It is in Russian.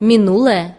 минулое